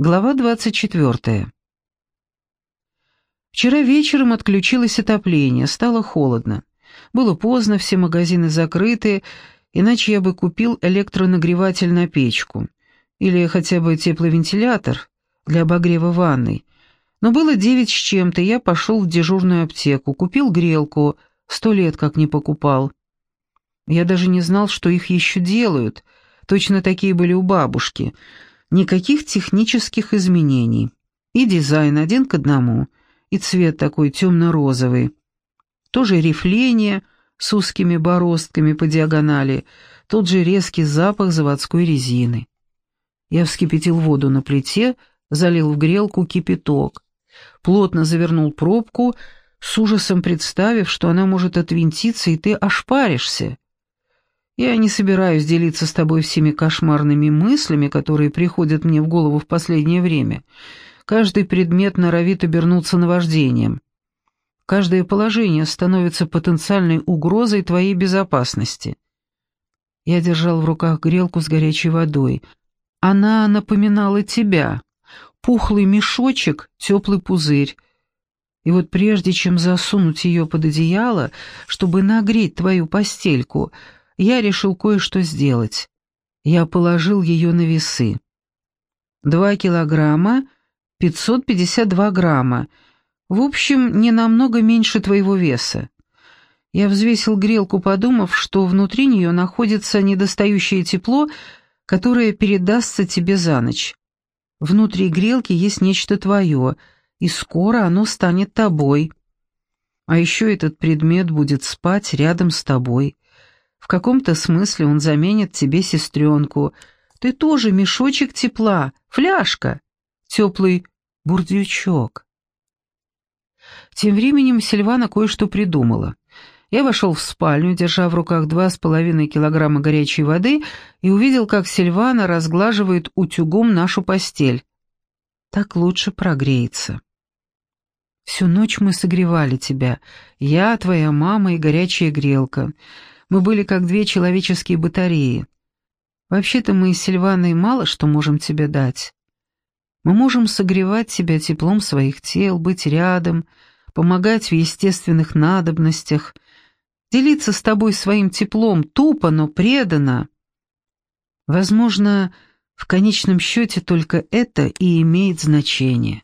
Глава 24. Вчера вечером отключилось отопление, стало холодно. Было поздно, все магазины закрыты, иначе я бы купил электронагреватель на печку. Или хотя бы тепловентилятор для обогрева ванной. Но было девять с чем-то, я пошел в дежурную аптеку, купил грелку, сто лет как не покупал. Я даже не знал, что их еще делают. Точно такие были у бабушки — Никаких технических изменений. И дизайн один к одному, и цвет такой темно-розовый. Тоже рифление с узкими бороздками по диагонали, тот же резкий запах заводской резины. Я вскипятил воду на плите, залил в грелку кипяток, плотно завернул пробку, с ужасом представив, что она может отвинтиться, и ты ошпаришься. Я не собираюсь делиться с тобой всеми кошмарными мыслями, которые приходят мне в голову в последнее время. Каждый предмет норовит обернуться наваждением. Каждое положение становится потенциальной угрозой твоей безопасности. Я держал в руках грелку с горячей водой. Она напоминала тебя. Пухлый мешочек, теплый пузырь. И вот прежде чем засунуть ее под одеяло, чтобы нагреть твою постельку — я решил кое-что сделать. Я положил ее на весы. Два килограмма, 552 грамма. В общем, не намного меньше твоего веса. Я взвесил грелку, подумав, что внутри нее находится недостающее тепло, которое передастся тебе за ночь. Внутри грелки есть нечто твое, и скоро оно станет тобой. А еще этот предмет будет спать рядом с тобой. В каком-то смысле он заменит тебе сестренку. Ты тоже мешочек тепла, фляжка, теплый бурдючок. Тем временем Сильвана кое-что придумала. Я вошел в спальню, держа в руках два с половиной килограмма горячей воды, и увидел, как Сильвана разглаживает утюгом нашу постель. Так лучше прогреется. Всю ночь мы согревали тебя, я, твоя мама и горячая грелка. Мы были как две человеческие батареи. Вообще-то мы с Сильваной мало что можем тебе дать. Мы можем согревать тебя теплом своих тел, быть рядом, помогать в естественных надобностях, делиться с тобой своим теплом тупо, но преданно. Возможно, в конечном счете только это и имеет значение.